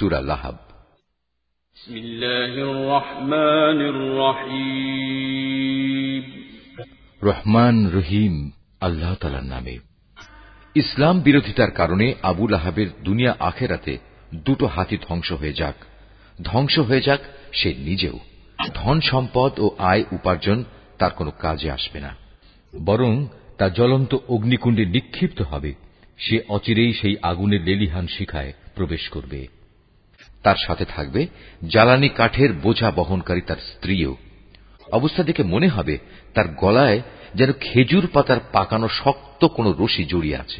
সুরা লাহাব। রহমান রহিম। আল্লাহ তালার নামে। ইসলাম বিরোধিতার কারণে আবুল আহাবের দুনিয়া আখেরাতে দুটো হাতি ধ্বংস হয়ে যাক। ধ্বংস হয়ে যাক সে নিজেও। ধন সম্পদ ও আয় উপার্জন তার কোনো কাজে আসবে না। বরং তা জ্বলন্ত অগ্নিকুণ্ডে নিক্ষিপ্ত হবে। সে অচিরেই সেই আগুনের লেলিহান শিখায় প্রবেশ করবে। তার সাথে থাকবে জ্বালানি কাঠের বোঝা বহনকারী তার স্ত্রীও। অবস্থা দেখে মনে হবে তার গলায় যেন খেজুর পাতার পাকানো শক্ত কোনো রশি জড়িয়ে আছে।